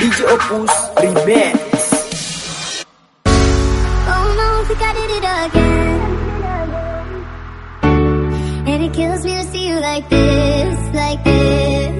DJ Opus Remix. Oh no, think I did it again. And it kills me to see you like this, like this.